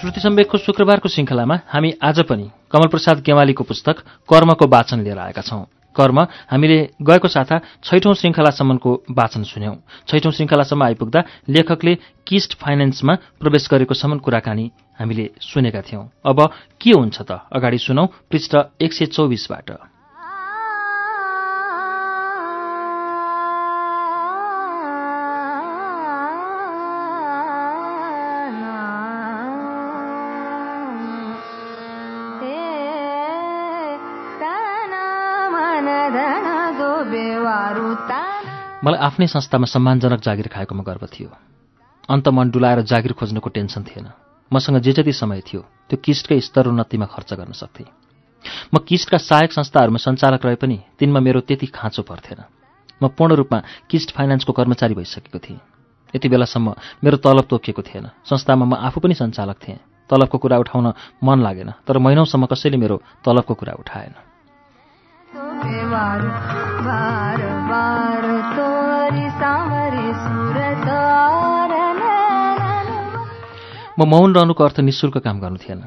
श्रुति सम्वेकको शुक्रबारको श्रृङ्खलामा हामी आज पनि कमलप्रसाद गेवालीको पुस्तक कर्मको वाचन लिएर आएका छौं। कर्म हामीले गएको साता छैठौं श्रृङ्खलासम्मको वाचन सुन्यौं। छैठौं श्रृङ्खलासम्म आइपुग्दा लेखकले किस्ट फाइनेन्समा प्रवेश गरेको सम्म कुराकानी हामीले सुनेका थियौं। अब के हुन्छ त? अगाडि सुनौ पृष्ठ एक सय चौबिसबाट। मलाई आफ्नै संस्थामा सम्मानजनक जागिर खाएकोमा गर्व थियो। अन्त मन डुलाएर जागिर खोज्नुको टेन्सन थिएन। मसँग जे जति समय थियो त्यो किस्टकै स्तर उन्नतिमा खर्च गर्न सक्थेँ। म किस्टका सहायक संस्थाहरूमा सञ्चालक रहे पनि तिनमा मेरो त्यति खाँचो पर्थेन। म पूर्ण रूपमा किस्ट फाइनेन्सको कर्मचारी भइसकेको थिएँ। यति बेलासम्म मेरो तलब तोकिएको थिएन। संस्थामा म आफू पनि सञ्चालक थिएँ। तलबको कुरा उठाउन मन लागेन तर महिनौसम्म कसैले मेरो तलबको कुरा उठाएन। म मौन रहनुको अर्थ निशुल्क काम गर्नु थिएन।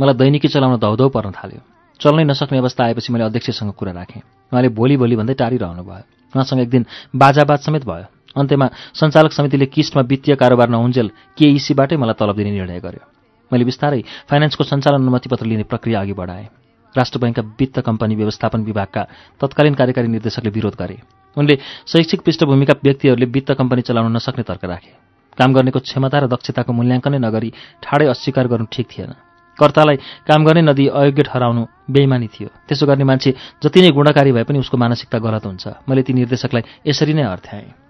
मलाई दैनिकी चलाउन धौधौ पर्न थाल्यो। चल्नै नसक्ने अवस्था आएपछि मैले अध्यक्षसँग कुरा राखेँ। उहाँले भोलि भोलि भन्दै टाढिरहनु भयो उहाँसँग एक दिन बाजाबाद समेत भयो। अन्त्यमा सञ्चालक समितिले किस्टमा वित्तीय कारोबार नहुन्जेल केइसीबाटै मलाई तलब दिने निर्णय गर्यो। मैले बिस्तारै फाइनेन्सको सञ्चालन अनुमति पत्र लिने प्रक्रिया अघि बढाएँ। राष्ट्र बैङ्कका वित्त कम्पनी व्यवस्थापन विभागका तत्कालीन कार्यकारी निर्देशकले विरोध गरे। उनले शैक्षिक पृष्ठभूमिका व्यक्तिहरूले वित्त कम्पनी चलाउन नसक्ने तर्क राखे। काम गर्नेको क्षमता र दक्षताको मूल्याङ्कनै नगरी ठाडै अस्वीकार गर्नु ठिक थिएन। कर्तालाई काम गर्नै नदिई अयोग्य ठहराउनु बेइमानी थियो। त्यसो गर्ने मान्छे जति नै गुणकारी भए पनि उसको मानसिकता गलत हुन्छ। मैले ती निर्देशकलाई यसरी नै अर्थ्याएँ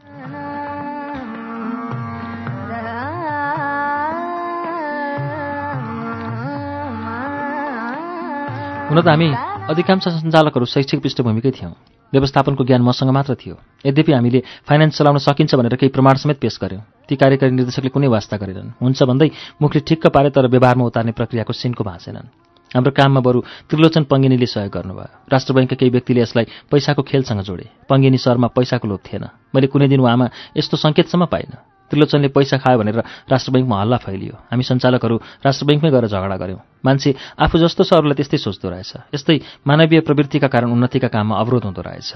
हुन त हामी अधिकांश सञ्चालकहरू शैक्षिक पृष्ठभूमिकै थियौँ। व्यवस्थापनको ज्ञान मसँग मात्र थियो। यद्यपि हामीले फाइनेन्स चलाउन सकिन्छ भनेर केही प्रमाण समेत पेश गर्यौँ। ती कार्यकारी निर्देशकले कुनै वास्ता गरेनन्। हुन्छ भन्दै मुखले ठिक्क पारे तर व्यवहारमा उतार्ने प्रक्रियाको सिनको भाँसेनन् हाम्रो काममा बरु त्रिलोचन पङ्गिनीले सहयोग गर्नुभयो। राष्ट्र बैङ्कका केही व्यक्तिले यसलाई पैसाको खेलसँग जोडे। पङ्गिनी सरमा पैसाको लोभ थिएन। मैले कुनै दिन उहाँमा यस्तो सङ्केतसम्म पाइनँ। त्रिलोचनले पैसा खायो भनेर राष्ट्र बैङ्कमा हल्ला फैलियो। हामी सञ्चालकहरू राष्ट्र बैङ्कमै गएर झगडा गऱ्यौँ मान्छे आफू जस्तो छ अरूलाई त्यस्तै सोच्दो रहेछ। यस्तै मानवीय प्रवृत्तिका कारण उन्नतिका काममा अवरोध हुँदो रहेछ।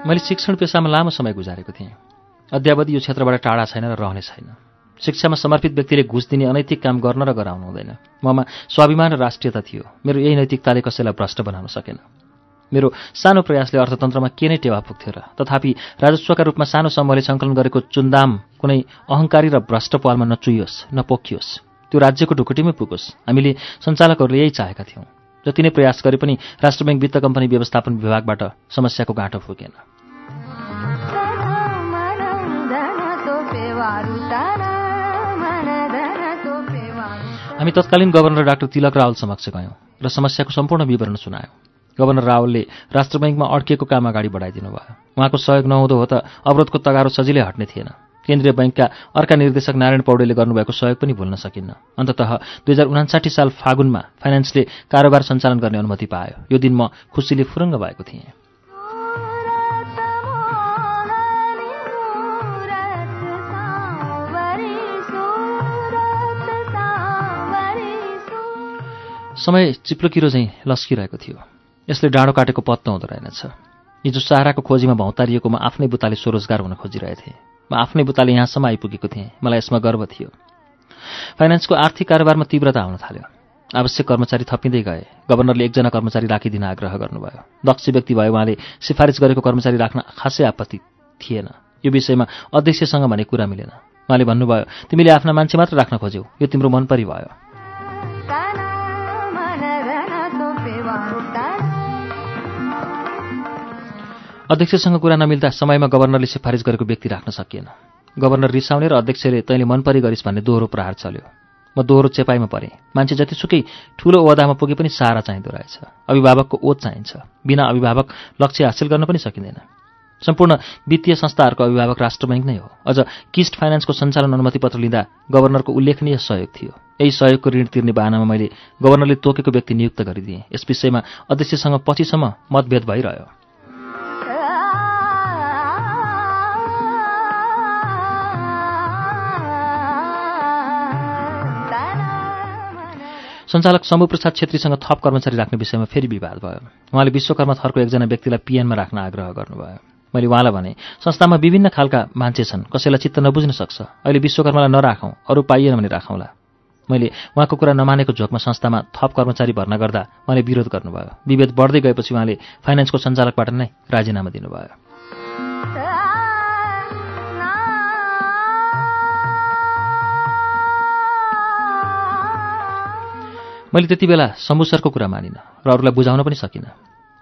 मैले शिक्षण पेसामा लामो समय गुजारेको थिएँ। अध्यावधि यो क्षेत्रबाट टाढा छैन र रहने छैन। शिक्षामा समर्पित व्यक्तिले घुस दिने अनैतिक काम गर्न र गराउनु हुँदैन। ममा स्वाभिमान र राष्ट्रियता थियो। मेरो यही नैतिकताले कसैलाई भ्रष्ट बनाउन सकेन। मेरो सानो प्रयासले अर्थतन्त्रमा के नै टेवा पुग्थ्यो र तथापि राजस्वका रूपमा सानो समूहले सङ्कलन गरेको चुन्दाम कुनै अहङ्कारी र भ्रष्ट पालमा नचुइयोस् नपोखियोस्। त्यो राज्यको ढुकुटीमै पुगोस्। हामीले सञ्चालकहरूले यही चाहेका थियौँ। जति नै प्रयास गरे पनि राष्ट्र ब्याङ्क वित्त कम्पनी व्यवस्थापन विभागबाट समस्याको गाँठो फुकेन। हामी तत्कालीन गभर्नर डाक्टर तिलक रावल समक्ष गयौँ र समस्याको सम्पूर्ण विवरण सुनायौँ। गभर्नर रावलले राष्ट्र बैङ्कमा अड्किएको काम अगाडि बढाइदिनु भयो। उहाँको सहयोग नहुँदो हो त अवरोधको तगारो सजिलै हट्ने थिएन। केन्द्रीय बैङ्कका अर्का निर्देशक नारायण पौडेलले गर्नुभएको सहयोग पनि भुल्न सकिन्न। अन्ततः दुई हजार उनासाठी साल फागुनमा फाइनेन्सले कारोबार सञ्चालन गर्ने अनुमति पायो। यो दिन म खुसीले फुरङ्ग भएको थिएँ। समय चिप्लो चाहिँ लस्किरहेको थियो। यसले डाँडो काटेको पत्तो हुँदो रहेनछ। हिजो सहाराको खोजीमा भौतारिएको म आफ्नै बुताले स्वरोजगार हुन खोजिरहेथेँ। म आफ्नै बुताले यहाँसम्म आइपुगेको थिएँ। मलाई यसमा गर्व थियो। फाइनेन्सको आर्थिक कारोबारमा तीव्रता आउन थाल्यो। आवश्यक कर्मचारी थपिँदै गए। गभर्नरले एकजना कर्मचारी राखिदिन आग्रह गर्नुभयो। दक्ष व्यक्ति भयो उहाँले सिफारिस गरेको कर्मचारी राख्न खासै आपत्ति थिएन। यो विषयमा अध्यक्षसँग भने कुरा मिलेन। उहाँले भन्नुभयो तिमीले आफ्ना मान्छे मात्र राख्न खोज्यौ। यो तिम्रो मनपरी भयो। अध्यक्षसँग कुरा नमिल्दा समयमा गभर्नरले सिफारिस गरेको व्यक्ति राख्न सकिएन। गभर्नर रिसाउने र अध्यक्षले तैँले मनपरी गरिस् भन्ने दोहोरो प्रहार चल्यो। म दोहोरो चेपाइमा परेँ। मान्छे जतिसुकै ठुलो ओहदामा पुगे पनि सारा चाहिँदो रहेछ। अभिभावकको ओत चाहिन्छ। बिना अभिभावक लक्ष्य हासिल गर्न पनि सकिँदैन। सम्पूर्ण वित्तीय संस्थाहरूको अभिभावक राष्ट्र ब्याङ्क नै हो। अझ किस्ट फाइनेन्सको सञ्चालन अनुमति पत्र लिँदा गभर्नरको उल्लेखनीय सहयोग थियो। यही सहयोगको ऋण तिर्ने बाहनामा मैले गभर्नरले तोकेको व्यक्ति नियुक्त गरिदिएँ। यस विषयमा अध्यक्षसँग पछिसम्म मतभेद भइरह्यो। सञ्चालक शम्भुप्रसाद छेत्रीसँग थप कर्मचारी राख्ने विषयमा फेरि विवाद भयो। उहाँले विश्वकर्मा थरको एकजना व्यक्तिलाई पिएनमा राख्न आग्रह गर्नुभयो। मैले उहाँलाई भने संस्थामा विभिन्न खालका मान्छे छन् कसैलाई चित्त नबुझ्न सक्छ। अहिले विश्वकर्मालाई नराखौँ अरू पाइएन भने राखौँला। मैले उहाँको कुरा नमानेको झोकमा संस्थामा थप कर्मचारी भर्ना गर्दा उहाँले विरोध गर्नुभयो। विभेद बढ्दै गएपछि उहाँले फाइनेन्सको सञ्चालकबाट नै राजीनामा दिनुभयो। मैले त्यति बेला समुसरको कुरा मानिनँ र अरूलाई बुझाउन पनि सकिनँ।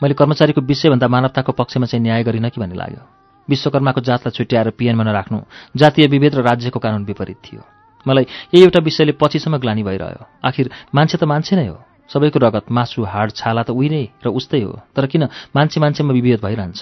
मैले कर्मचारीको विषयभन्दा मानवताको पक्षमा चाहिँ न्याय गरिनँ कि भन्ने लाग्यो। विश्वकर्माको जातलाई छुट्याएर पिएनमा नराख्नु जातीय विभेद र राज्यको कानुन विपरीत थियो। मलाई यही एउटा विषयले पछिसम्म ग्लानी भइरह्यो। आखिर मान्छे त मान्छे नै हो। सबैको रगत मासु हाड छाला त उही नै र उस्तै हो। तर किन मान्छे मान्छेमा विभेद भइरहन्छ?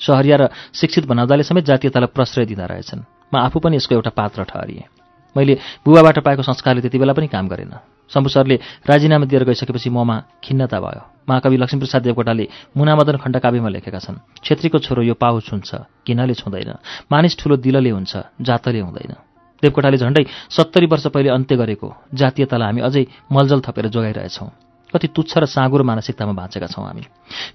सहरिया र शिक्षित बनाउँदाले समेत जातीयतालाई प्रश्रय दिँदा रहेछन्। म आफू पनि यसको एउटा पात्र ठहरिएँ। मैले बुबाबाट पाएको संस्कारले त्यति बेला पनि काम गरेन। शम्भु सरले राजीनामा दिएर गइसकेपछि ममा खिन्नता भयो। महाकवि लक्ष्मीप्रसाद देवकोटाले मुनामदन खण्डकाव्यमा लेखेका छन् छेत्रीको छोरो यो पाउ छुन्छ किनले छुँदैन। मानिस ठुलो दिलले हुन्छ जातले हुँदैन देवकोटाले झण्डै सत्तरी वर्ष पहिले अन्त्य गरेको जातीयतालाई हामी अझै मलजल थपेर जोगाइरहेछौँ। कति तुच्छ र साँगुरो मानसिकतामा बाँचेका छौँ हामी।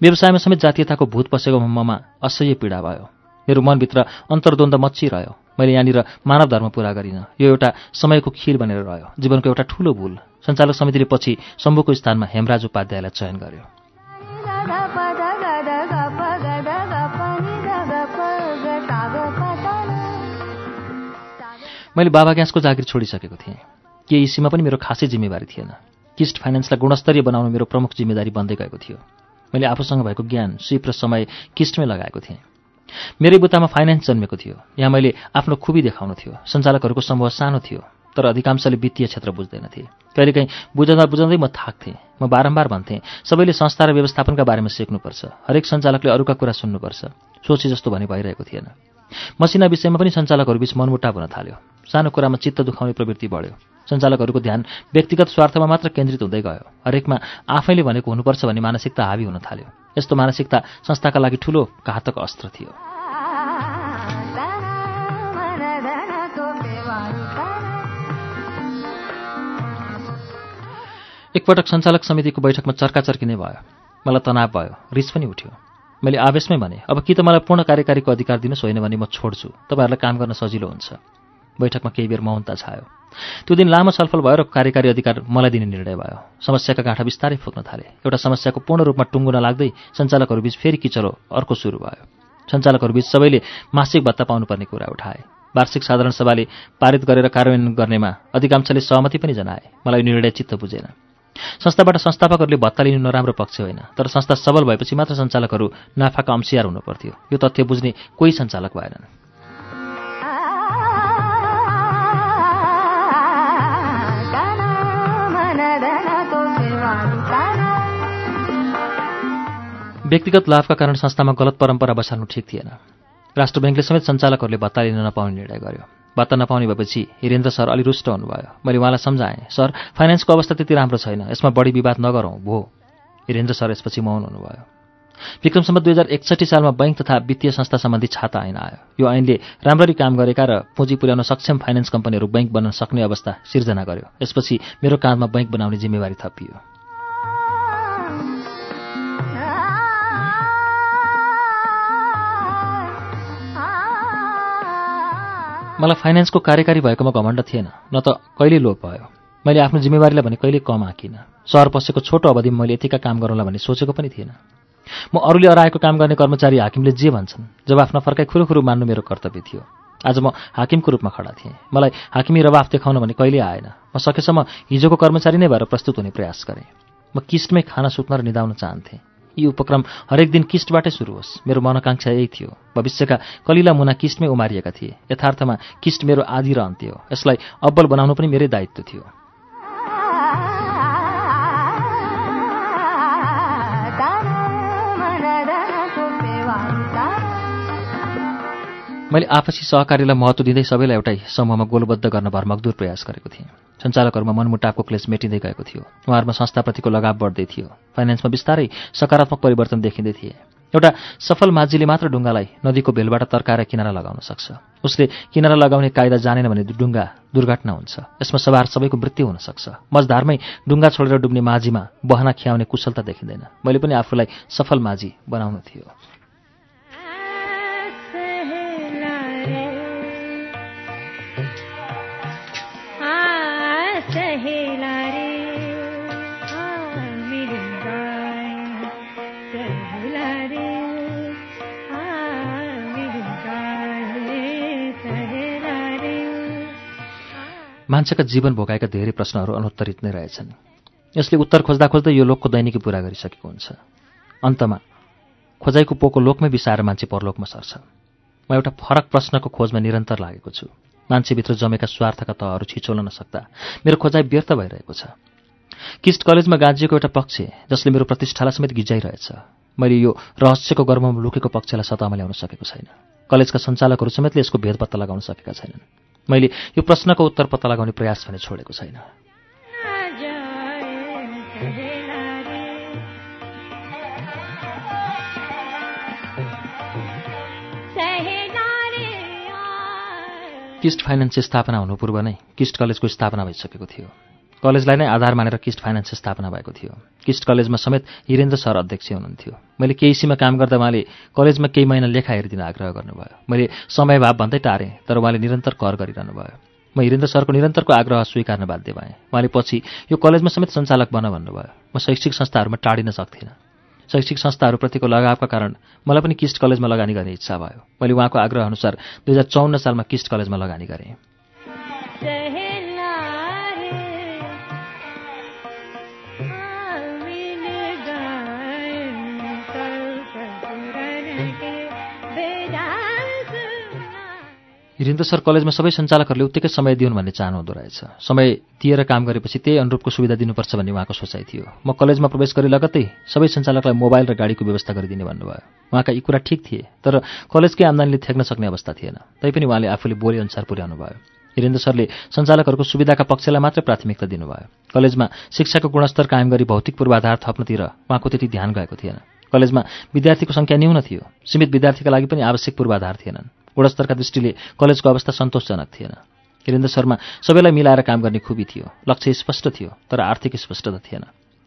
व्यवसायमा समेत जातीयताको भूत पसेको ममा असह्य पीडा भयो। मेरो मनभित्र अन्तर्द्वन्द मच्चिरह्यो मैले यहाँनिर मानव धर्म पुरा गरिनँ। यो एउटा समयको खिर बनेर रह्यो। जीवनको एउटा ठूलो भूल। सञ्चालक समितिले पछि शम्भुको स्थानमा हेमराज उपाध्यायलाई चयन गर्यो। मैले बाबा ग्यासको जागिर छोडिसकेको थिएँ। के इसीमा पनि मेरो खासै जिम्मेवारी थिएन। किस्ट फाइनेन्सलाई गुणस्तरीय बनाउनु मेरो प्रमुख जिम्मेदारी बन्दै गएको थियो। मैले आफूसँग भएको ज्ञान सिप र समय किस्टमै लगाएको थिएँ। मेरै बुत्तामा फाइनेन्स जन्मेको थियो। यहाँ मैले आफ्नो खुबी देखाउनु थियो। सञ्चालकहरूको समूह सानो थियो। तर अधिकांशले वित्तीय क्षेत्र बुझ्दैनथे कहिलेकाहीँ बुझाउँदा बुझाउँदै म थाक्थेँ म बारम्बार भन्थेँ सबैले संस्था र व्यवस्थापनका बारेमा सिक्नुपर्छ हरेक सञ्चालकले अरूका कुरा सुन्नुपर्छ सोचे जस्तो भने भइरहेको थिएन। मसिना विषयमा पनि सञ्चालकहरूबीच मनमुटाप हुन थाल्यो। सानो कुरामा चित्त दुखाउने प्रवृत्ति बढ्यो। सञ्चालकहरूको ध्यान व्यक्तिगत स्वार्थमा मात्र केन्द्रित हुँदै गयो। हरेकमा आफैले भनेको हुनुपर्छ भन्ने मानसिकता हावी हुन थाल्यो। यस्तो मानसिकता संस्थाका लागि ठूलो घातक अस्त्र थियो। एकपटक सञ्चालक समितिको बैठकमा चर्काचर्की नै भयो। मलाई तनाव भयो। रिस पनि उठ्यो। मैले आवेशमै भने अब कि त मलाई पूर्ण कार्यकारीको अधिकार दिनुहोस् होइन भने म छोड्छु। तपाईँहरूलाई काम गर्न सजिलो हुन्छ बैठकमा केही बेर मौनता छायो। त्यो दिन लामो छलफल भयो र कार्यकारी अधिकार मलाई दिने निर्णय भयो। समस्याका गाँठा बिस्तारै फुक्न थाले। एउटा समस्याको पूर्ण रूपमा टुङ्गो नलाग्दै सञ्चालकहरूबीच फेरि किचलो अर्को सुरु भयो। सञ्चालकहरूबीच सबैले मासिक भत्ता पाउनुपर्ने कुरा उठाए। वार्षिक साधारण सभाले पारित गरेर कार्यान्वयन गर्नेमा अधिकांशले सहमति पनि जनाए। मलाई निर्णय चित्त बुझेन। संस्थाबाट संस्थापकहरूले भत्ता लिनु नराम्रो पक्ष होइन तर संस्था सबल भएपछि मात्र सञ्चालकहरू नाफाका अंशियार हुनुपर्थ्यो यो तथ्य बुझ्ने कोही सञ्चालक भएनन्। व्यक्तिगत लाभका कारण संस्थामा गलत परम्परा बसाल्नु ठिक थिएन। राष्ट्र ब्याङ्कले समेत सञ्चालकहरूले भत्ता लिन नपाउने निर्णय गर्यो। भत्ता नपाउने भएपछि हिरेन्द्र सर अलि रुष्ट हुनुभयो। मैले उहाँलाई सम्झाएँ सर फाइनेन्सको अवस्था त्यति राम्रो छैन। यसमा बढी विवाद नगरौँ भो हिरेन्द्र सर यसपछि मौन हुनुभयो। विक्रमसम्म दुई हजार एकसठी सालमा बैङ्क तथा वित्तीय संस्था सम्बन्धी छाता ऐन आयो। यो ऐनले राम्ररी काम गरेका र पुँजी पुर्याउन सक्षम फाइनेन्स कम्पनीहरू बैङ्क बन्न सक्ने अवस्था सिर्जना गर्यो। यसपछि मेरो काँधमा बैङ्क बनाउने जिम्मेवारी थपियो। मलाई फाइनेन्सको कार्यकारी भएकोमा घमण्ड थिएन न त कहिले लोप भयो। मैले आफ्नो जिम्मेवारीलाई भने कहिले कम आँकिनँ। सहर पसेको छोटो अवधिमा मैले यतिका काम गरौँला भन्ने सोचेको पनि थिएन। म अरूले अराएको काम गर्ने कर्मचारी हाकिमले जे भन्छन् जब आफ्नो फर्काइ खुरुखुरु मान्नु मेरो कर्तव्य थियो। आज म हाकिमको रूपमा खडा थिएँ। मलाई हाकिमी रवाफ देखाउन भने कहिले आएन। म सकेसम्म हिजोको कर्मचारी नै भएर प्रस्तुत हुने प्रयास गरेँ। म किस्टमै खाना सुत्न र निधाउन चाहन्थेँ। यी उपक्रम हरेक दिन किस्टबाटै सुरु होस्। मेरो मनोकांक्षा यही थियो। भविष्यका कलिला मुना किस्टमै उमारिएका थिए। यथार्थमा किस्ट मेरो आदि र अन्त्य हो यसलाई अब्बल बनाउनु पनि मेरै दायित्व थियो। मैले आपसी सहकारीलाई महत्त्व दिँदै सबैलाई एउटै समूहमा गोलबद्ध गर्न भरमकदुर प्रयास गरेको थिएँ। सञ्चालकहरूमा मनमुटापको क्लेस मेटिँदै गएको थियो। उहाँहरूमा संस्थाप्रतिको लगाव बढ्दै थियो। फाइनेन्समा बिस्तारै सकारात्मक परिवर्तन देखिँदै थिए। एउटा सफल माझीले मात्र डुङ्गालाई नदीको भेलबाट तर्काएर किनारा लगाउन सक्छ। उसले किनारा लगाउने कायदा जानेन भने डुङ्गा दुर्घटना हुन्छ। यसमा सवार सबैको मृत्यु हुन सक्छ। मजधारमै डुङ्गा छोडेर डुब्ने माझीमा बहना खियाउने कुशलता देखिँदैन। मैले पनि आफूलाई सफल माझी बनाउनु थियो। मान्छेका जीवन भोगाएका धेरै प्रश्नहरू अनुत्तरित नै रहेछन्। यसले उत्तर खोज्दा खोज्दै यो लोकको दैनिकी पुरा गरिसकेको हुन्छ। अन्तमा खोजाइको पोको लोकमै बिसाएर मान्छे परलोकमा सर्छ। म एउटा फरक प्रश्नको खोजमा निरन्तर लागेको छु। मान्छेभित्र जमेका स्वार्थका तहहरू छिचोल्न नसक्दा मेरो खोजाइ व्यर्थ भइरहेको छ। किस्ट कलेजमा गाँजिएको एउटा पक्ष जसले मेरो प्रतिष्ठालाई समेत गिजाइरहेछ। मैले यो रहस्यको गर्ममा लुकेको पक्षलाई सतामा ल्याउन सकेको छैन। कलेजका सञ्चालकहरू समेतले यसको भेद पत्ता लगाउन सकेका छैनन्। मैले यो प्रश्नको उत्तर पत्ता लगाउने प्रयास भने छोडेको छैन। किस्ट फाइनेन्स स्थापना हुनु पूर्व नै किस्ट कलेजको स्थापना भइसकेको थियो। कलेजलाई नै आधार मानेर किस्ट फाइनेन्स स्थापना भएको थियो। किस्ट कलेजमा समेत हिरेन्द्र सर अध्यक्ष हुनुहुन्थ्यो। मैले केहीसीमा काम गर्दा उहाँले कलेजमा केही महिना लेखा हेरिदिन आग्रह गर्नुभयो। मैले समयभाव भन्दै टारेँ तर उहाँले निरन्तर कर गरिरहनु भयो म हिरेन्द्र सरको निरन्तरको आग्रह स्वीकार्न बाध्य भएँ। उहाँले पछि यो कलेजमा समेत सञ्चालक बन भन्नुभयो। म शैक्षिक संस्थाहरूमा टाढिन सक्थिनँ। शैक्षिक संस्थाहरूप्रतिको लगावका कारण मलाई पनि किस्ट कलेजमा लगानी गर्ने इच्छा भयो। मैले उहाँको आग्रह अनुसार दुई हजार सालमा किस्ट कलेजमा लगानी गरेँ। हिरिन्द्र सर कलेजमा सबै सञ्चालकहरूले उत्तिकै समय दिउन् भन्ने चाहनुहुँदो रहेछ। समय दिएर काम गरेपछि त्यही अनुरूपको सुविधा दिनुपर्छ भन्ने उहाँको सोचाइ थियो। म कलेजमा प्रवेश गरे लगत्तै सबै सञ्चालकलाई मोबाइल र गाडीको व्यवस्था गरिदिने भन्नुभयो। उहाँका यी कुरा ठिक थिए तर कलेजकै आम्दानीले थ्याक्न सक्ने अवस्था थिएन। तैपनि उहाँले आफूले बोले अनुसार पुर्याउनु भयो हिरेन्द्र सरले सञ्चालकहरूको सुविधाका पक्षलाई मात्रै प्राथमिकता दिनुभयो। कलेजमा शिक्षाको गुणस्तर कायम गरी भौतिक पूर्वाधार थप्नतिर उहाँको त्यति ध्यान गएको थिएन। कलेजमा विद्यार्थीको सङ्ख्या न्यून थियो। सीमित विद्यार्थीका लागि पनि आवश्यक पूर्वाधार थिएनन्। गुणस्तरका दृष्टिले कलेजको अवस्था सन्तोषजनक थिएन। हिरेन्द्र शर्मा सबैलाई मिलाएर काम गर्ने खुबी थियो। लक्ष्य स्पष्ट थियो तर आर्थिक स्पष्टता थिएन।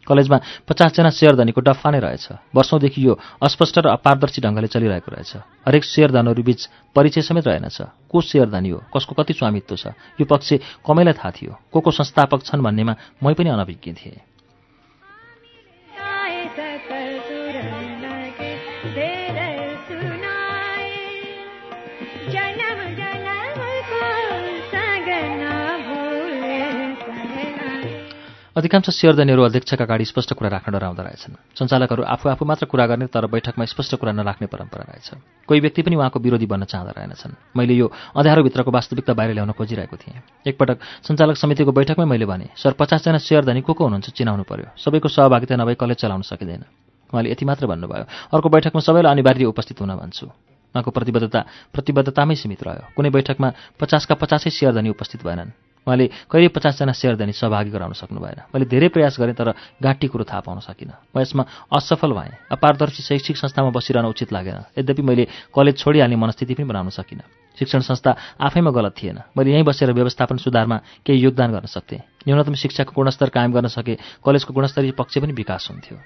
कलेजमा पचासजना सेयरधनीको डफा नै रहेछ। वर्षौँदेखि यो अस्पष्ट र अपारदर्शी ढङ्गले चलिरहेको रहेछ। हरेक सेयरधनहरू बीच परिचय समेत रहेनछ। को सेयरधनी हो? कसको कति स्वामित्व छ? यो पक्ष कमैलाई थाहा थियो। को को संस्थापक छन् भन्नेमा मै पनि अनभिज्ञ थिएँ। अधिकांश सेयरधनीहरू अध्यक्षका अगाडि स्पष्ट कुरा राख्न डराउँदो रहेछन्। सञ्चालकहरू आफू आफू मात्र कुरा गर्ने तर बैठकमा स्पष्ट कुरा नराख्ने परम्परा रहेछ। कोही व्यक्ति पनि उहाँको विरोधी बन्न चाहँदो रहेनछन्। मैले यो अँध्यारोभित्रको वास्तविकता बाहिर ल्याउन खोजिरहेको थिएँ। एकपटक सञ्चालक समितिको बैठकमै मैले भने सर पचासजना सेयरधनी को को हुनुहुन्छ? चिनाउनु पर्यो। सबैको सहभागिता नभए कलेज चलाउन सकिँदैन। उहाँले यति मात्र भन्नुभयो। अर्को बैठकमा सबैलाई अनिवार्य उपस्थित हुन भन्छु। उहाँको प्रतिबद्धता प्रतिबद्धतामै सीमित रह्यो। कुनै बैठकमा पचासका पचासै सेयरधनी उपस्थित भएनन्। उहाँले कहिले पचासजना सेयरधनी सहभागी गराउन सक्नु भएन मैले धेरै प्रयास गरेँ तर गाँटी कुरो थाहा पाउन सकिनँ। म यसमा असफल भएँ। अपारदर्शी शैक्षिक संस्थामा बसिरहन उचित लागेन। यद्यपि मैले कलेज छोडिहाल्ने मनस्थिति पनि बनाउन सकिनँ। शिक्षण संस्था आफैमा गलत थिएन। मैले यहीँ बसेर व्यवस्थापन सुधारमा केही योगदान गर्न सक्थेँ। न्यूनतम शिक्षाको गुणस्तर कायम गर्न सके कलेजको गुणस्तरीय पक्ष पनि विकास हुन्थ्यो।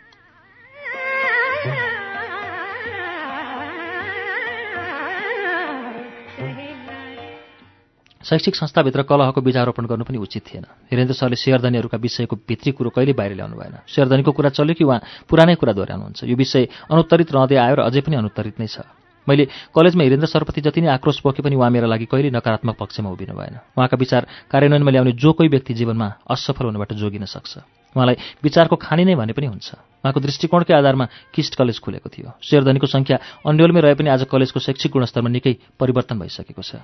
शैक्षिक संस्थाभित्र कलहको बीजारोपण गर्नु पनि उचित थिएन। हिरेन्द्र सरले शेयरधनीहरूका विषयको भित्री कुरो कहिले बाहिर ल्याउनु भएन। शेयरधनीको कुरा चल्यो कि उहाँ पुरानै कुरा दोहोऱ्याउनुहुन्छ यो विषय अनुत्तरित रहँदै आयो र अझै पनि अनुत्तरित नै छ। मैले कलेजमा हिरेन्द्र सरप्रति जति नै आक्रोश पोके पनि उहाँ मेरा लागि कहिले नकारात्मक पक्षमा उभिनु भएन। उहाँका विचार कार्यान्वयनमा ल्याउने जो कोही व्यक्ति जीवनमा असफल हुनबाट जोगिन सक्छ। उहाँलाई विचारको खानी नै भने पनि हुन्छ। उहाँको दृष्टिकोणकै आधारमा किस्ट कलेज खुलेको थियो। शेरधनीको सङ्ख्या अन्यलमै रहे पनि आज कलेजको शैक्षिक गुणस्तरमा निकै परिवर्तन भइसकेको छ।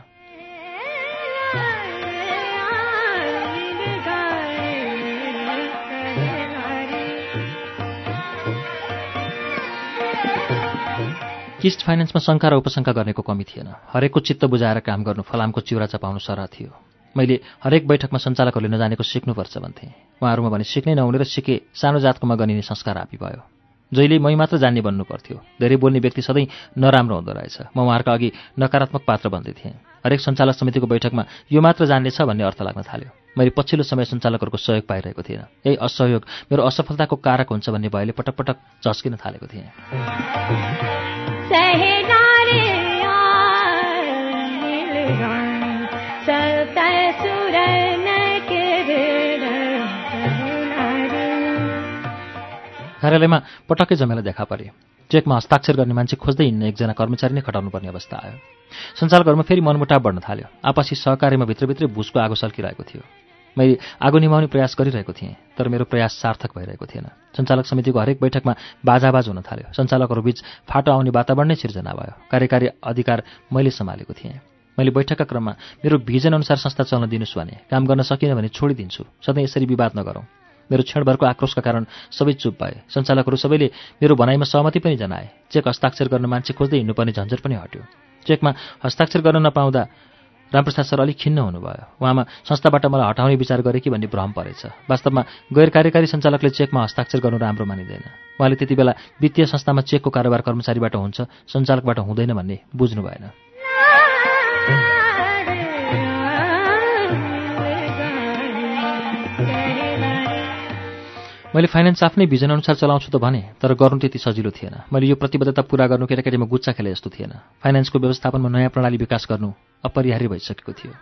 किस्ट फाइनेन्समा शङ्का र उपशङ्का गर्नेको कमी थिएन। हरेकको चित्त बुझाएर काम गर्नु फलामको चिउरा चपाउनु सरह थियो। मैले हरेक बैठकमा सञ्चालकहरूले नजानेको सिक्नुपर्छ भन्थेँ। उहाँहरूमा भने सिक्नै नहुने र सिके सानो जातकोमा गनिने संस्कार हापी भयो जहिले मै मात्र जान्ने बन्नु पर्थ्यो। धेरै बोल्ने व्यक्ति सधैँ नराम्रो हुँदो रहेछ। म उहाँहरूका अघि नकारात्मक पात्र बन्दै थिएँ। हरेक सञ्चालक समितिको बैठकमा यो मात्र जान्नेछ भन्ने अर्थ लाग्न थाल्यो। मैले पछिल्लो समय सञ्चालकहरूको सहयोग पाइरहेको थिएन। यही असहयोग मेरो असफलताको कारक हुन्छ भन्ने भयले पटक पटक झस्किन थालेको थिएँ। कार्यालयमा पटक्कै जमेला देखा परे। चेकमा हस्ताक्षर गर्ने मान्छे खोज्दै हिँड्ने एकजना कर्मचारी नै खटाउनु पर्ने अवस्था आयो। सञ्चालकहरूमा फेरि मनमुटाव बढ्न थाल्यो। आपसी सहकार्यमा भित्रभित्रै भुसको आगो सल्किरहेको थियो। मैले आगो निभाउने प्रयास गरिरहेको थिएँ तर मेरो प्रयास सार्थक भइरहेको थिएन। सञ्चालक समितिको हरेक बैठकमा बाजाबाज हुन थाल्यो। सञ्चालकहरूबीच फाटो आउने वातावरण नै सिर्जना भयो। कार्यकारी अधिकार मैले सम्हालेको थिएँ। मैले बैठकका क्रममा मेरो भिजन अनुसार संस्था चल्न दिनुहोस् भने काम गर्न सकिनँ भने छोडिदिन्छु। सधैँ यसरी विवाद नगरौँ। मेरो क्षणभरको आक्रोशका कारण सबै चुप भए। सञ्चालकहरू सबैले मेरो भनाइमा सहमति पनि जनाए। चेक हस्ताक्षर गर्न मान्छे खोज्दै हिँड्नुपर्ने झन्झट पनि हट्यो। चेकमा हस्ताक्षर गर्न नपाउँदा रामप्रसाद सर अलिक खिन्न हुनुभयो। उहाँमा संस्थाबाट मलाई हटाउने विचार गरे कि भन्ने भ्रम परेछ। वास्तवमा गैर कार्यकारी सञ्चालकले चेकमा हस्ताक्षर गर्नु राम्रो मानिँदैन। उहाँले त्यति बेला वित्तीय संस्थामा चेकको कारोबार कर्मचारीबाट हुन्छ सञ्चालकबाट हुँदैन भन्ने बुझ्नु भएन। मैले फाइनेन्स आफ्नै भिजन अनुसार चलाउँछु त भने तर गर्नु त्यति सजिलो थिएन। मैले यो प्रतिबद्धता पुरा गर्नु केटाकेटीमा गुच्चा खेले जस्तो थिएन। फाइनेन्सको व्यवस्थापनमा नयाँ प्रणाली विकास गर्नु अपरिहार्य भइसकेको थियो।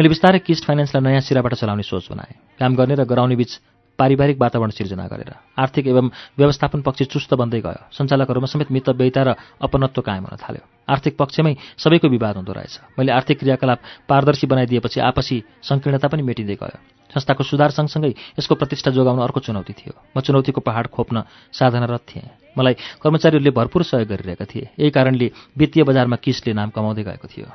मैले बिस्तारै किस्ट फाइनेन्सलाई नयाँ सिराबाट चलाउने सोच बनाएँ। काम गर्ने र गराउने बिच पारिवारिक वातावरण सिर्जना गरेर आर्थिक एवं व्यवस्थापन पक्ष चुस्त बन्दै गयो। सञ्चालकहरूमा समेत मितव्ययता र अपनत्व कायम हुन थाल्यो। आर्थिक पक्षमै सबैको विवाद हुँदो रहेछ। मैले आर्थिक क्रियाकलाप पारदर्शी बनाइदिएपछि आपसी सङ्कीर्णता पनि मेटिँदै गयो। संस्थाको सुधार सँगसँगै यसको प्रतिष्ठा जोगाउन अर्को चुनौती थियो। म चुनौतीको पहाड खोप्न साधनारत थिएँ। मलाई कर्मचारीहरूले भरपूर सहयोग गरिरहेका थिए। यही कारणले वित्तीय बजारमा किसले नाम कमाउँदै गएको थियो।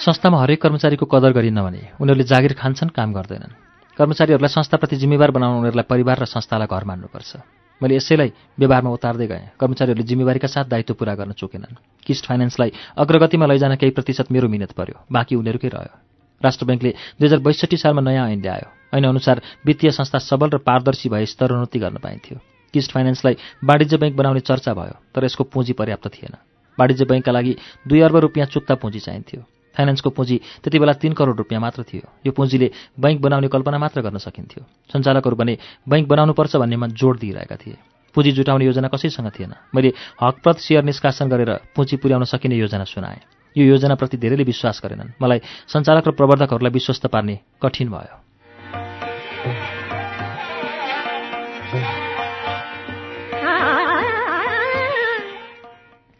संस्थामा हरेक कर्मचारीको कदर गरिन्न भने उनीहरूले जागिर खान्छन् काम गर्दैनन्। कर्मचारीहरूलाई संस्थाप्रति जिम्मेवार बनाउन उनीहरूलाई परिवार र संस्थालाई घर मान्नुपर्छ। मैले यसैलाई व्यवहारमा उतार्दै गएँ। कर्मचारीहरूले जिम्मेवारीका साथ दायित्व पूरा गर्न चुकेनन्। किस्ट फाइनेन्सलाई अग्रगतिमा लैजान केही प्रतिशत मेरो मिहिनेत पर्यो। बाँकी उनीहरूकै रह्यो। राष्ट्र ब्याङ्कले दुई हजार बैसठी सालमा नयाँ ऐन ल्यायो। ऐन अनुसार वित्तीय संस्था सबल र पारदर्शी भए स्तरोन्नति गर्न पाइन्थ्यो। किस्ट फाइनेन्सलाई वाणिज्य ब्याङ्क बनाउने चर्चा भयो तर यसको पुँजी पर्याप्त थिएन। वाणिज्य ब्याङ्कका लागि दुई अर्ब रुपियाँ चुक्ता पुँजी चाहिन्थ्यो। फाइनेन्सको पुँजी त्यति बेला तीन करोड रुपियाँ मात्र थियो। यो पुँजीले बैङ्क बनाउने कल्पना मात्र गर्न सकिन्थ्यो। सञ्चालकहरू भने बैङ्क बनाउनुपर्छ भन्नेमा जोड दिइरहेका थिए। पुँजी जुटाउने योजना कसैसँग थिएन। मैले हकप्रत सेयर निष्कासन गरेर पुँजी पुर्याउन सकिने योजना सुनाएँ। यो योजनाप्रति धेरैले विश्वास गरेनन्। मलाई सञ्चालक र प्रवर्धकहरूलाई विश्वस्त पार्ने कठिन भयो।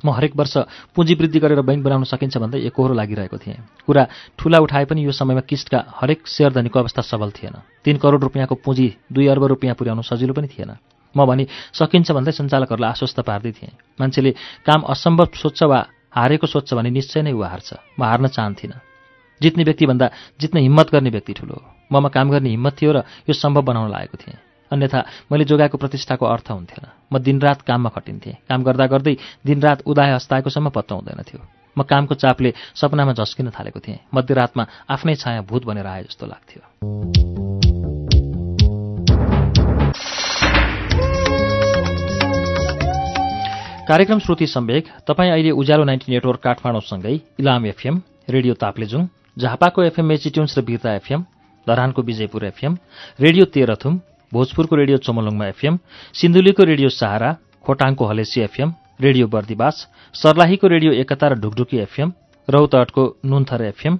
म हरेक वर्ष पुँजी वृद्धि गरेर बैङ्क बनाउन सकिन्छ भन्दै एकहोरो लागिरहेको थिएँ। कुरा ठुला उठाए पनि यो समयमा किस्टका हरेक सेयरधनीको अवस्था सबल थिएन। तीन करोड रुपियाँको पुँजी दुई अर्ब रुपियाँ पुर्याउनु सजिलो पनि थिएन। म भनी सकिन्छ भन्दै सञ्चालकहरूलाई आश्वस्त पार्दै थिएँ। मान्छेले काम असम्भव सोध्छ वा हारेको सोध्छ भने निश्चय नै ऊ हार्छ म हार्न चाहन्थिनँ। जित्ने व्यक्तिभन्दा जित्न हिम्मत गर्ने व्यक्ति ठुलो ममा काम गर्ने हिम्मत थियो र यो सम्भव बनाउन लागेको थिएँ। अन्यथा मैले जोगाएको प्रतिष्ठाको अर्थ हुन्थेन। म दिनरात काममा खटिन्थेँ। काम गर्दा गर्दै दिनरात उदाय हस्ताएकोसम्म पत्तो हुँदैन थियो। म कामको चापले सपनामा झस्किन थालेको थिएँ। मध्यरातमा आफ्नै छाया भूत बनेर आए जस्तो लाग्थ्यो। कार्यक्रम श्रुति सम्वेक। तपाईँ अहिले उज्यालो नाइन्टी नेटवर्क काठमाडौँसँगै इलाम एफएम रेडियो ताप्लेजुङ झापाको एफएम मेचिट्युन्स र बिर्ता एफएम धरानको विजयपुर एफएम रेडियो तेह्रथुम भोजपुरको रेडियो चमलुङमा एफएम सिन्धुलीको रेडियो सहारा खोटाङको हलेसी एफएम रेडियो बर्दिवास सर्लाहीको रेडियो एकता र ढुकढुकी एफएम रौतहटको नुन्थर एफएम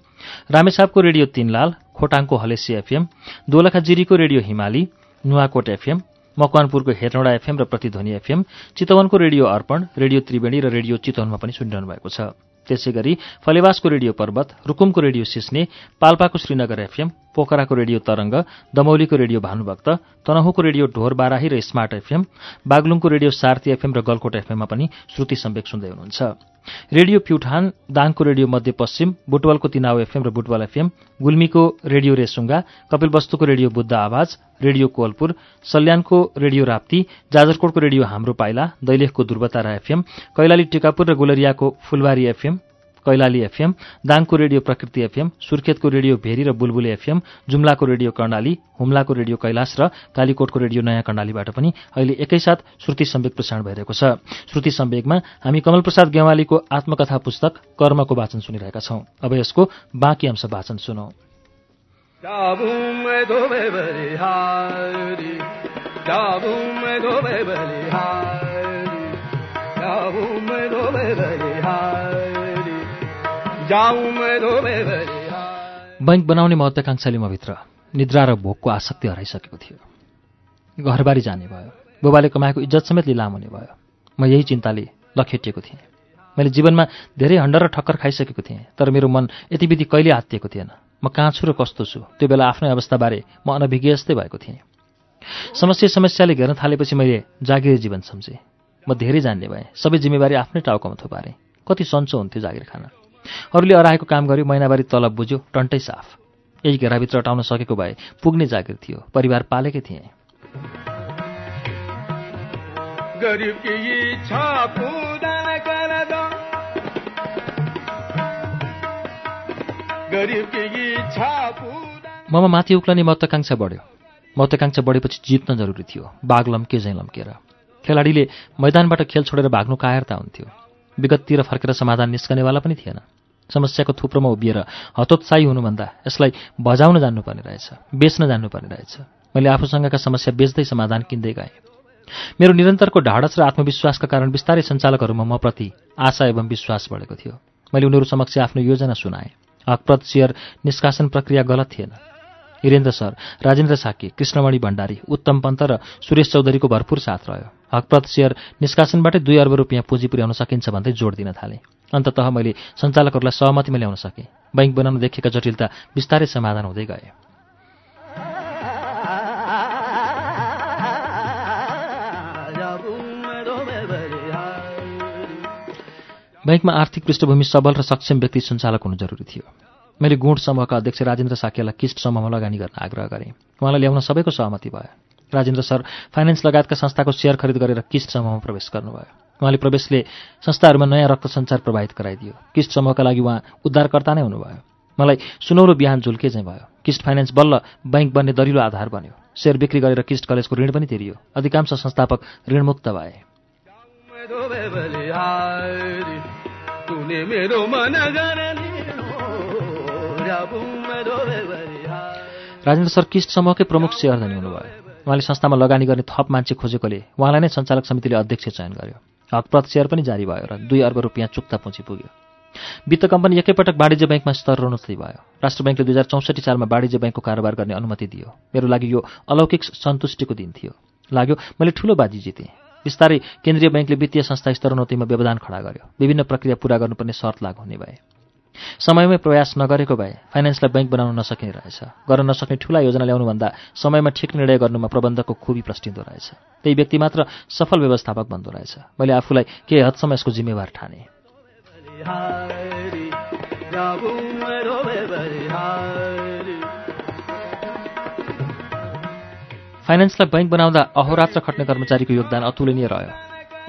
रामेछापको रेडियो तीनलाल खोटाङको हलेसी एफएम दोलखाजिरीको रेडियो हिमाली नुवाकोट एफएम मकवानपुरको हेटौँडा एफएम र प्रतिध्वनि एफएम चितवनको रेडियो अर्पण रेडियो त्रिवेणी र रेडियो चितवनमा पनि सुनिरहनु भएको छ। त्यसै गरी फलेवासको रेडियो पर्वत रुकुमको रेडियो सिस्ने पाल्पाको श्रीनगर एफएम पोखराको रेडियो तरंग दमौलीको रेडियो भानुभक्त तनहुको रेडियो ढोर बाराही र स्मार्ट एफएम बागलुङको रेडियो सार्थी एफएम र गलकोट एफएममा पनि श्रुति सम्वेक सुन्दै हुनुहुन्छ। रेडियो प्युठान दाङको रेडियो मध्यपश्चिम बुटवलको तिनाउ एफएम र बुटवल एफएम गुल्मीको रेडियो रेसुङ्गा कपिलवस्तुको रेडियो बुद्ध आवाज रेडियो कोलपुर सल्यानको रेडियो राप्ती जाजरकोटको रेडियो हाम्रो पाइला दैलेखको दुर्वतारा एफएम कैलाली टिकापुर र गुलरियाको फुलबारी एफएम कैलाली एफएम दाङको रेडियो प्रकृति एफएम सुर्खेतको रेडियो भेरी र बुलबुले एफएम जुम्लाको रेडियो कर्णाली हुम्लाको रेडियो कैलाश र कालीकोटको रेडियो नयाँ कर्णालीबाट पनि अहिले एकैसाथ श्रुति सम्वेक प्रसारण भइरहेको छ। श्रुति सम्वेकमा हामी कमल प्रसाद गेवालीको आत्मकथा पुस्तक कर्मको वाचन सुनिरहेका छौं। अब यसको बाँकी अंश वाचन सुनौ। बैङ्क बनाउने महत्वाकांक्षाले म भित्र निद्रा र भोकको आसक्ति हराइसकेको थियो। घरबारी जाने भयो बुबाले कमाएको इज्जत समेत लिलाम हुने भयो। म यही चिन्ताले लखेटिएको थिएँ। मैले जीवनमा धेरै हन्डर र ठक्कर खाइसकेको थिएँ तर मेरो मन यति विधि कहिले हातिएको थिएन। म कहाँ छु र कस्तो छु? त्यो बेला आफ्नै अवस्थाबारे म अनभिज्ञ जस्तै भएको थिएँ। समस्या समस्याले घेर्न थालेपछि मैले जागिर जीवन सम्झेँ। म धेरै जान्ने भएँ सबै जिम्मेवारी आफ्नै टाउकोमा थुपारेँ। कति सन्चो हुन्थ्यो जागिर खाना। अरूले अराएको काम गर्यो महिनावारी तलब बुझ्यो टन्टै साफ। यही घेराभित्र अटाउन सकेको भए पुग्ने जागिर थियो परिवार पालेकै थिएँ। ममा माथि उक्लने महत्वाकांक्षा बढ्यो। महत्वाकांक्षा बढेपछि जित्न जरुरी थियो बाघ लम्के झैँ लम्केर। खेलाडीले मैदानबाट खेल छोडेर भाग्नु कायरता हुन्थ्यो। विगततिर फर्केर समाधान निस्कनेवाला पनि थिएन। समस्याको थुप्रोमा उभिएर हतोत्साही हुनुभन्दा यसलाई बजाउन जान्नुपर्ने रहेछ बेच्न जान्नुपर्ने रहेछ। मैले आफूसँगका समस्या बेच्दै समाधान किन्दै गएँ। मेरो निरन्तरको ढाडस र आत्मविश्वासका कारण बिस्तारै सञ्चालकहरूमा म प्रति आशा एवं विश्वास बढेको थियो। मैले उनीहरू समक्ष आफ्नो योजना सुनाएँ। हकप्रत सेयर निष्कासन प्रक्रिया गलत थिएन। हिरेन्द्र सर राजेन्द्र साकी कृष्णमणि भण्डारी उत्तम पन्त र सुरेश चौधरीको भरपूर साथ रह्यो। हकप्रत सेयर निष्कासनबाटै दुई अर्ब रुपियाँ पुँजी पुर्याउन सकिन्छ भन्दै जोड दिन थालेँ। अन्ततः मैले सञ्चालकहरूलाई सहमतिमा ल्याउन सकेँ। बैङ्क बनाउन देखिएका जटिलता बिस्तारै समाधान हुँदै गए। बैङ्कमा आर्थिक पृष्ठभूमि सबल र सक्षम व्यक्ति सञ्चालक हुनु जरुरी थियो। मैले गुण समूहका अध्यक्ष राजेन्द्र साकेलाई किस्ट समूहमा लगानी गर्न आग्रह गरेँ। उहाँलाई ल्याउन सबैको सहमति भयो। राजेन्द्र सर फाइनेन्स लगायतका संस्थाको सेयर खरिद गरेर किस्ट समूहमा प्रवेश गर्नुभयो। उहाँले प्रवेशले संस्थाहरूमा नयाँ रक्त सञ्चार प्रभावित गराइदियो। किस्ट समूहका लागि उहाँ उद्धारकर्ता नै हुनुभयो। मलाई सुनौलो बिहान झुल्के चाहिँ भयो। किस्ट फाइनेन्स बल्ल बैङ्क बन्ने दरिलो आधार बन्यो। सेयर बिक्री गरेर किस्ट कलेजको ऋण पनि तिरियो। अधिकांश संस्थापक ऋणमुक्त भए। राजेन्द्र सर किस्ट समूहकै प्रमुख सेयरधनी हुनुभयो। उहाँले संस्थामा लगानी गर्ने थप मान्छे खोजेकोले उहाँलाई नै सञ्चालक समितिले अध्यक्ष चयन गर्यो। हकप्रत सेयर पनि जारी भयो र दुई अर्ब रुपियाँ चुक्ता पुँजी पुग्यो। वित्त कम्पनी एकैपटक वाणिज्य ब्याङ्कमा स्तरोन्नति भयो। राष्ट्र ब्याङ्कले दुई हजार चौसठी सालमा वाणिज्य ब्याङ्कको कारोबार गर्ने अनुमति दियो। मेरो लागि यो अलौकिक सन्तुष्टिको दिन थियो। लाग्यो मैले ठूलो बाजी जितेँ। बिस्तारै केन्द्रीय ब्याङ्कले वित्तीय संस्था स्तरोन्नतिमा व्यवधान खडा गर्यो। विभिन्न प्रक्रिया पूरा गर्नुपर्ने शर्त लागू हुने भए। समयमै प्रयास नगरेको भए फाइनेन्सलाई ब्याङ्क बनाउन नसकिने रहेछ। गर्न नसक्ने ठूला योजना ल्याउनुभन्दा समयमा ठिक निर्णय गर्नुमा प्रबन्धकको खुबी प्रस्टिँदो रहेछ। त्यही व्यक्ति मात्र सफल व्यवस्थापक बन्दो रहेछ। मैले आफूलाई केही हदसम्म यसको जिम्मेवार ठाने। फाइनेन्सलाई बैङ्क बनाउँदा अहोरात्र खट्ने कर्मचारीको योगदान अतुलनीय रह्यो।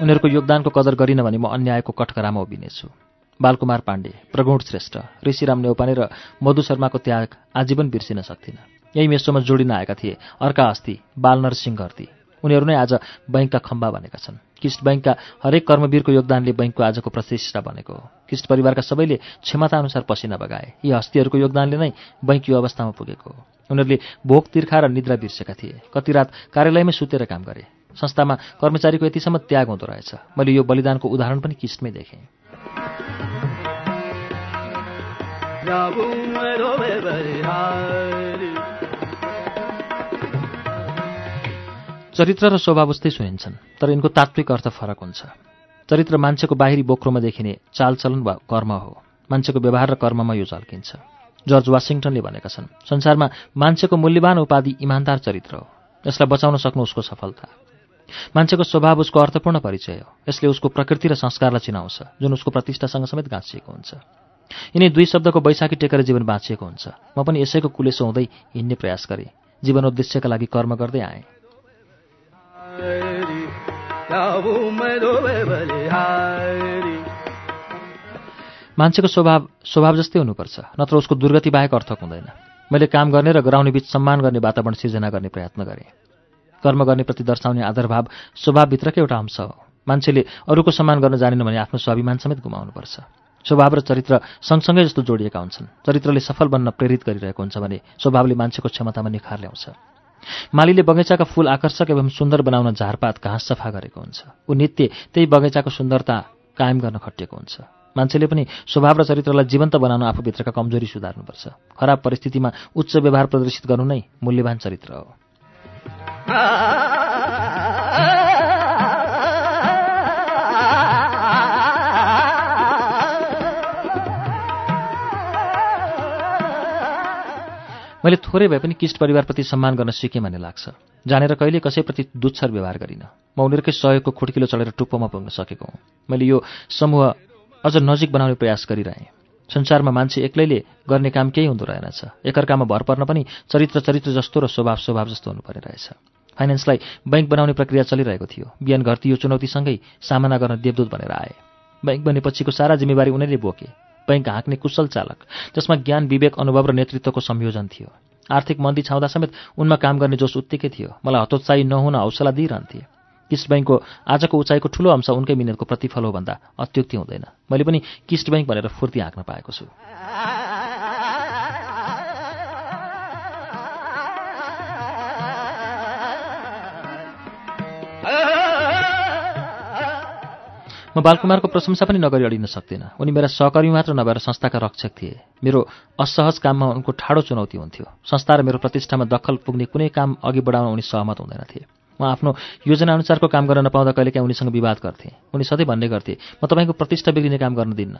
उनीहरूको योगदानको कदर गरिन भने म अन्यायको कटकरामा उभिनेछु। बालकुमार पाण्डे प्रगुण श्रेष्ठ ऋषिराम नेौपाने र मधु शर्माको त्याग आजीवन बिर्सिन सक्थिन। यही मेसोमा जोडिन आएका थिए अर्का अस्ति बालनरसिंह घरती उनीहरू नै आज बैङ्कका खम्बा बनेका छन्। किस्ट बैङ्कका हरेक कर्मवीरको योगदानले बैङ्कको आजको प्रतिष्ठा बनेको हो। किस्ट परिवारका सबैले क्षमताअनुसार पसिना बगाए। यी हस्तीहरूको योगदानले नै बैङ्क यो अवस्थामा पुगेको हो। उनीहरूले भोक तिर्खा र निद्रा बिर्सेका थिए। कति रात कार्यालयमै सुतेर काम गरे। संस्थामा कर्मचारीको यतिसम्म त्याग हुँदो रहेछ। मैले यो बलिदानको उदाहरण पनि किस्टमै देखेँ। चरित्र र स्वभाव उस्तै सुनिन्छन् तर यिनको तात्विक अर्थ फरक हुन्छ। चरित्र मान्छेको बाहिरी बोक्रोमा देखिने चालचलन वा कर्म हो। मान्छेको व्यवहार र कर्ममा यो झल्किन्छ। जर्ज वासिङटनले भनेका छन् संसारमा मान्छेको मूल्यवान उपाधि इमान्दार चरित्र हो। यसलाई बचाउन सक्नु उसको सफलता। मान्छेको स्वभाव उसको अर्थपूर्ण परिचय हो। यसले उसको प्रकृति र संस्कारलाई चिनाउँछ जुन उसको प्रतिष्ठासँग समेत गाँसिएको हुन्छ। यिनै दुई शब्दको बैशाखी टेकेर जीवन बाँचिएको हुन्छ। म पनि यसैको कुलेसो हुँदै हिँड्ने प्रयास गरेँ। जीवन उद्देश्यका लागि कर्म गर्दै आएँ। मान्छेको स्वभाव स्वभाव जस्तै हुनुपर्छ। नत्र उसको दुर्गति बाहेक अर्थक हुँदैन। मैले काम गर्ने र गराउने बिच सम्मान गर्ने वातावरण सिर्जना गर्ने प्रयत्न गरेँ। कर्म गर्ने प्रति दर्शाउने आदरभाव स्वभावभित्रकै एउटा अंश हो। मान्छेले अरूको सम्मान गर्न जानेन भने आफ्नो स्वाभिमान समेत गुमाउनुपर्छ। स्वभाव र चरित्र सँगसँगै जस्तो जोडिएका हुन्छन्। चरित्रले सफल बन्न प्रेरित गरिरहेको हुन्छ भने स्वभावले मान्छेको क्षमतामा निखार ल्याउँछ। मालीले बगैँचाका फूल आकर्षक एवं सुन्दर बनाउन झारपात घाँस सफा गरेको हुन्छ। ऊ नित्य त्यही बगैँचाको सुन्दरता कायम गर्न खटिएको हुन्छ। मान्छेले पनि स्वभाव र चरित्रलाई जीवन्त बनाउन आफूभित्रका कमजोरी सुधार्नुपर्छ। खराब परिस्थितिमा उच्च व्यवहार प्रदर्शित गर्नु नै मूल्यवान चरित्र हो। मैले थोरै भए पनि किष्ट परिवारप्रति सम्मान गर्न सिकेँ भन्ने लाग्छ। जानेर कहिले कसैप्रति दुच्छर व्यवहार गरिनँ। म उनीहरूकै सहयोगको खुड्किलो चढेर टुप्पोमा पुग्न सकेको हुँ। मैले यो समूह अझ नजिक बनाउने प्रयास गरिरहेँ। संसारमा मान्छे एक्लैले गर्ने काम केही हुँदो रहेनछ। एकअर्कामा भर पर्न पनि चरित्र चरित्र जस्तो र स्वभाव स्वभाव जस्तो हुनुपर्ने रहेछ। फाइनेन्सलाई बैङ्क बनाउने प्रक्रिया चलिरहेको थियो। बिहान घरती यो चुनौतीसँगै सामना गर्न देवदूत भनेर आए। बैङ्क बनेपछिको सारा जिम्मेवारी उनीहरूले बोके। बैङ्क हाँक्ने कुशल चालक जसमा ज्ञान विवेक अनुभव र नेतृत्वको संयोजन थियो। आर्थिक मन्दी छाउँदा समेत उनमा काम गर्ने जोस उत्तिकै थियो। मलाई हतोत्साही नहुन हौसला दिइरहन्थे किस्ट ब्याङ्कको आजको उचाइको ठूलो अंश उनकै मिहिनेतको प्रतिफल हो भन्दा अत्युक्ति हुँदैन। मैले पनि किस्ट ब्याङ्क भनेर फुर्ती हाँक्न पाएको छु। म बालकुमारको प्रशंसा पनि नगरी अडिन सक्दिनँ। उनी मेरा सहकर्मी मात्र नभएर संस्थाका रक्षक थिए। मेरो असहज काममा उनको ठाडो चुनौती हुन्थ्यो। संस्था र मेरो प्रतिष्ठामा दखल पुग्ने कुनै काम अघि बढाउन उनी सहमत हुँदैनथे। म आफ्नो योजनाअनुसारको काम गर्न नपाउँदा कहिलेकाहीँ उनीसँग विवाद गर्थेँ। उनी सधैँ भन्ने गर्थे म तपाईँको प्रतिष्ठा बिग्रिने काम गर्न दिन्न।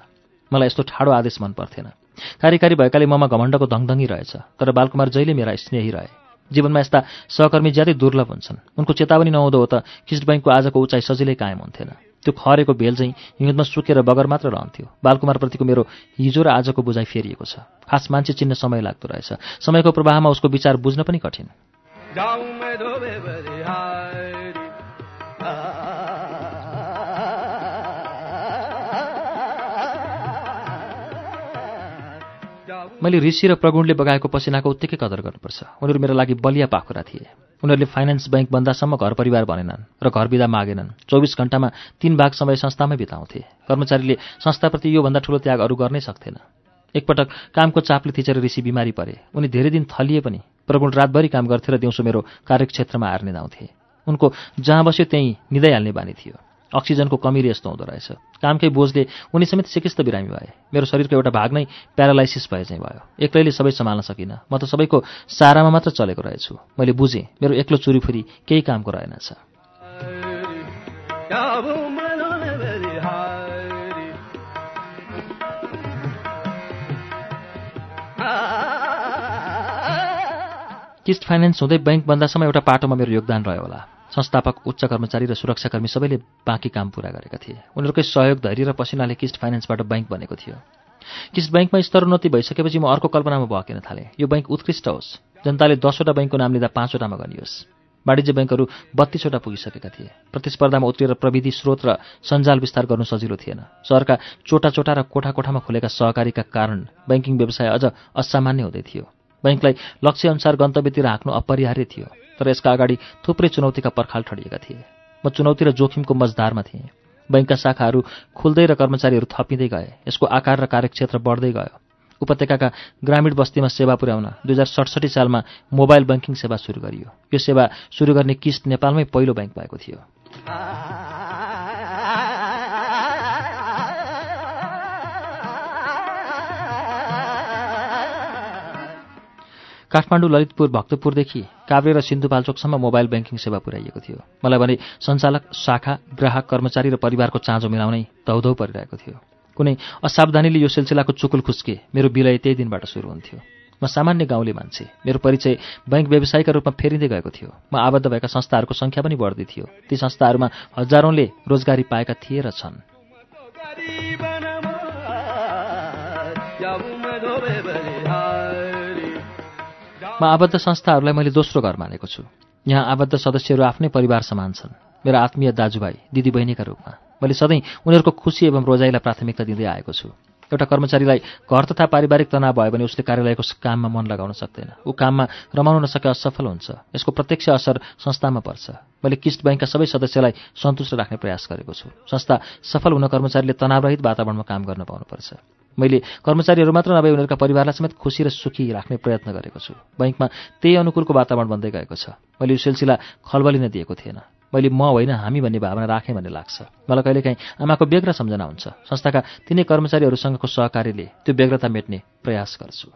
मलाई यस्तो ठाडो आदेश मन पर्थेन। कार्यकारी भएकाले ममा घमण्डको धङधङ्गी रहेछ तर बालकुमार जहिले मेरा स्नेही रहे। जीवनमा यस्ता सहकर्मी ज्यादै दुर्लभ हुन्छन्। उनको चेतावनी नहुँदो हो त किस्ट ब्याङ्कको आजको उचाइ सजिलै कायम हुन्थेन। त्यो खरेको बेल चाहिँ हिउँदमा सुकेर बगर मात्र रहन्थ्यो। बालकुमारप्रतिको मेरो हिजो र आजको बुझाइ फेरिएको छ। खास मान्छे चिन्न समय लाग्दो रहेछ। समयको प्रवाहमा उसको विचार बुझ्न पनि कठिन। मैले ऋषि र प्रगुणले बगाएको पसिनाको उत्तिकै कदर गर्नुपर्छ। उनीहरू मेरो लागि बलिया पाखुरा थिए। उनीहरूले फाइनेन्स ब्याङ्क बन्दासम्म घर परिवार भनेनन् र घर बिदा मागेनन्। चौबिस घण्टामा तीन भाग समय संस्थामै बिताउँथे। कर्मचारीले संस्थाप्रति योभन्दा ठुलो त्याग अरू गर्नै सक्थेन। एकपटक कामको चापले थिचेर ऋषि बिमारी परे। उनी धेरै दिन थलिए पनि प्रगुण रातभरि काम गर्थे र दिउँसो मेरो कार्यक्षेत्रमा हार्ने दाउँथे। उनको जहाँ बस्यो त्यहीँ निदाइहाल्ने बानी थियो। अक्सिजनको कमीले यस्तो हुँदो रहेछ। कामकै बोझले उनी समेत सिकिस्त बिरामी भए। मेरो शरीरको एउटा भाग नै प्यारालाइसिस भए चाहिँ भयो। एक्लैले सबै सम्हाल्न सकिनँ। म त सबैको सारामा मात्र चलेको रहेछु। मैले बुझेँ मेरो एक्लो चुरीफुरी केही कामको रहेनछ किस्ट फाइनेन्स हुँदै ब्याङ्क बन्दासम्म एउटा पाटोमा मेरो योगदान रह्यो होला। संस्थापक उच्च कर्मचारी र सुरक्षाकर्मी सबैले बाँकी काम पूरा गरेका थिए। उनीहरूकै सहयोग धैर्य र पसिनाले किस्ट फाइनेन्सबाट ब्याङ्क बनेको थियो। किस्ट ब्याङ्कमा स्तरोन्नति भइसकेपछि म अर्को कल्पनामा बहकिन थालेँ? यो ब्याङ्क उत्कृष्ट होस्। जनताले दसवटा ब्याङ्कको नाम लिँदा पाँचवटामा गनियोस् वाणिज्य ब्याङ्कहरू बत्तीसवटा पुगिसकेका थिए। प्रतिस्पर्धामा उत्रिएर प्रविधि स्रोत र सञ्जाल विस्तार गर्नु सजिलो थिएन। सहरका चोटा चोटा र कोठा कोठामा खुलेका सहकारीका कारण ब्याङ्किङ व्यवसाय अझ असामान्य हुँदै थियो। ब्याङ्कलाई लक्ष्यअनुसार गन्तव्यतिर हाँक्नु अपरिहार्य थियो तर यसका अगाडि थुप्रै चुनौतीका पर्खाल ठडिएका थिए। म चुनौती र जोखिमको मजदारमा थिएँ। बैङ्कका शाखाहरू खुल्दै र कर्मचारीहरू थपिँदै गए। यसको आकार र कार्यक्षेत्र बढ्दै गयो। उपत्यकाका ग्रामीण बस्तीमा सेवा पुर्याउन दुई हजार सडसठी सालमा मोबाइल ब्याङ्किङ सेवा सुरु गरियो। यो सेवा सुरु गर्ने किस्ट नेपालमै पहिलो ब्याङ्क भएको थियो। काठमाडौँ ललितपुर भक्तपुरदेखि काभ्रे र सिन्धुपाल्चोकसम्म मोबाइल ब्याङ्किङ सेवा पुर्याइएको थियो। मलाई भने सञ्चालक शाखा ग्राहक कर्मचारी र परिवारको चाँजो मिलाउनै धौधौ परिरहेको थियो। कुनै असावधानीले यो सिलसिलाको चुकुल खुस्के मेरो विलय त्यही दिनबाट सुरु हुन्थ्यो। म सामान्य गाउँले मान्छे। मेरो परिचय बैङ्क व्यवसायीका रूपमा फेरिँदै गएको थियो। म आबद्ध भएका संस्थाहरूको सङ्ख्या पनि बढ्दै थियो। ती संस्थाहरूमा हजारौँले रोजगारी पाएका थिए र छन्। म आबद्ध संस्थाहरूलाई मैले दोस्रो घर मानेको छु। यहाँ आबद्ध सदस्यहरू आफ्नै परिवार समान छन्। मेरो आत्मीय दाजुभाइ दिदीबहिनीका रूपमा। मैले सधैँ उनीहरूको खुसी एवं रोजाइलाई प्राथमिकता दिँदै आएको छु। एउटा कर्मचारीलाई घर तथा पारिवारिक तनाव भयो भने उसले कार्यालयको काममा मन लगाउन सक्दैन। ऊ काममा रमाउन नसके असफल हुन्छ। यसको प्रत्यक्ष असर संस्थामा पर्छ। मैले किस्ट ब्याङ्कका सबै सदस्यलाई सन्तुष्ट राख्ने प्रयास गरेको छु। संस्था सफल हुन कर्मचारीले तनावरहित वातावरणमा काम गर्न पाउनुपर्छ। मैले कर्मचारीहरू मात्र नभए उनीहरूका परिवारलाई समेत खुसी र सुखी राख्ने प्रयत्न गरेको छु। बैङ्कमा त्यही अनुकूलको वातावरण बन्दै गएको छ। मैले यो सिलसिला खलबलिन दिएको थिएन। मैले म होइन हामी भन्ने भावना राखेँ भन्ने लाग्छ। मलाई कहिलेकाहीँ आमाको बेग्र सम्झना हुन्छ। संस्थाका तिनै कर्मचारीहरूसँगको सहकार्यले त्यो बेग्रता मेट्ने प्रयास गर्छु।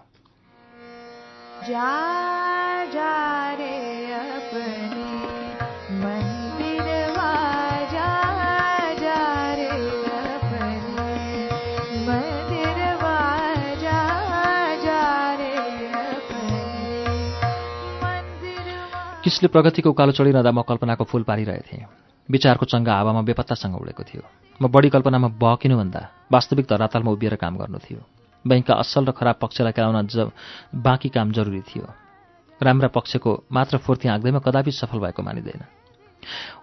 किसले प्रगतिको उकालो चढिरहँदा म कल्पनाको फुल पारिरहेथेँ विचारको चङ्गा हावामा बेपत्तासँग उडेको थियो। म बढी कल्पनामा बहकिनुभन्दा वास्तविक धरातलमा उभिएर काम गर्नु थियो। बैङ्कका असल र खराब पक्षलाई खेलाउन ज बाँकी काम जरुरी थियो। राम्रा पक्षको मात्र फुर्ती हाँक्दैमा कदापि सफल भएको मानिँदैन।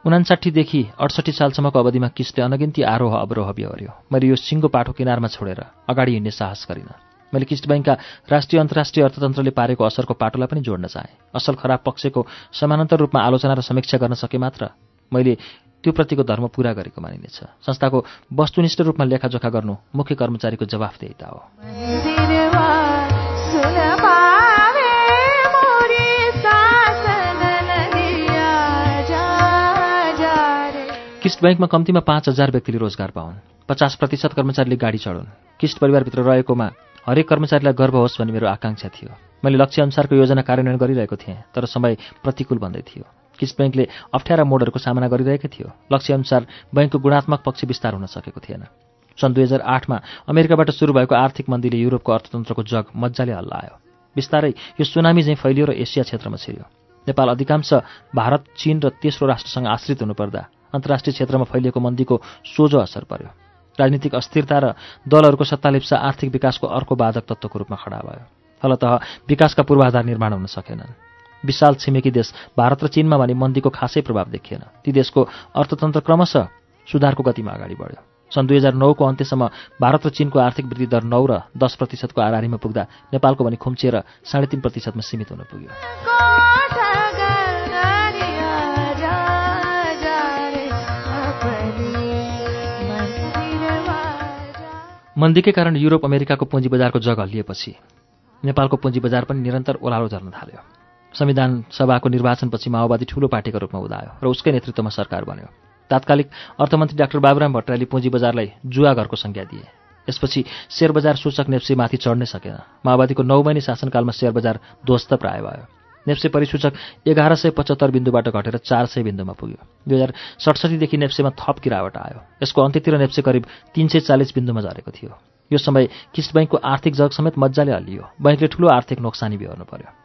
उनासाठीदेखि अडसठी सालसम्मको अवधिमा किसले अनगिन्ती आरोह अवरोह बिहोर्यो मैले यो सिङ्गो पाठो किनारमा छोडेर अगाडि हिँड्ने साहस गरिनँ। मैले किस्ट ब्याङ्कका राष्ट्रिय अन्तर्राष्ट्रिय अर्थतन्त्रले पारेको असरको पाटोलाई पनि जोड्न चाहेँ। असल खराब पक्षको समानान्तर रूपमा आलोचना र समीक्षा गर्न सके मात्र मैले त्यो प्रतिको धर्म पुरा गरेको मानिनेछ। संस्थाको वस्तुनिष्ठ रूपमा लेखाजोखा गर्नु मुख्य कर्मचारीको जवाफदेहिता हो। किस्ट ब्याङ्कमा कम्तीमा पाँच हजार व्यक्तिले रोजगार पाउन्। पचास प्रतिशत कर्मचारीले गाडी चढुन्। किस्ट परिवारभित्र रहेकोमा हरेक कर्मचारीलाई गर्व होस् भन्ने मेरो आकाङ्क्षा थियो। मैले लक्ष्यअनुसारको योजना कार्यान्वयन गरिरहेको थिएँ तर समय प्रतिकूल भन्दै थियो। किस ब्याङ्कले अप्ठ्यारा मोडहरूको सामना गरिरहेको थियो? लक्ष्यअनुसार बैङ्कको गुणात्मक पक्ष विस्तार हुन सकेको थिएन। सन् दुई हजार आठमा अमेरिकाबाट सुरु भएको आर्थिक मन्दीले युरोपको अर्थतन्त्रको जग मजाले हल्लायो। बिस्तारै यो सुनामी चाहिँ फैलियो र एसिया क्षेत्रमा छिर्यो। नेपाल अधिकांश भारत चीन र तेस्रो राष्ट्रसँग आश्रित हुनुपर्दा अन्तर्राष्ट्रिय क्षेत्रमा फैलिएको मन्दीको सोझो असर पर्यो। राजनीतिक अस्थिरता र दलहरूको सत्तालिप्सा आर्थिक विकासको अर्को बाधक तत्त्वको रूपमा खडा भयो। फलत विकासका पूर्वाधार निर्माण हुन सकेनन्। विशाल छिमेकी देश भारत र चीनमा भने मन्दीको खासै प्रभाव देखिएन। ती देशको अर्थतन्त्र क्रमशः सुधारको गतिमा अगाडि बढ्यो। सन् दुई हजार नौको अन्त्यसम्म भारत र चीनको आर्थिक वृद्धि दर नौ र दस प्रतिशतको आधारीमा पुग्दा नेपालको भने खुम्चिएर साढे तीन प्रतिशतमा सीमित हुन पुग्यो। मन्दीकै कारण युरोप अमेरिकाको पुँजी बजारको जग हल्लिएपछि नेपालको पुँजी बजार पनि निरन्तर ओह्रालो झर्न थाल्यो। संविधान सभाको निर्वाचनपछि माओवादी ठूलो पार्टीको रूपमा उदायो र उसकै नेतृत्वमा सरकार बन्यो। तात्कालिक अर्थमन्त्री डाक्टर बाबुराम भट्टराईले पुँजी बजारलाई जुवा घरको संज्ञा दिए। यसपछि सेयर बजार सूचक नेप्सीमाथि चढ्नै सकेन। माओवादीको नौ महिने शासनकालमा सेयर बजार ध्वस्त प्राय भयो। नेप्से परिसूचक एघार सय पचहत्तर बिन्दुबाट घटेर चार सय बिन्दुमा पुग्यो। दुई हजार सडसठीदेखि नेप्सेमा थप गिरावट आयो। यसको अन्त्यतिर नेप्से करिब तिन सय चालिस बिन्दुमा झरेको थियो। यो समय किस्ट बैङ्कको आर्थिक जग समेत मजाले हल्लियो। बैङ्कले ठूलो आर्थिक नोक्सानी बिहोर्नु पर्यो।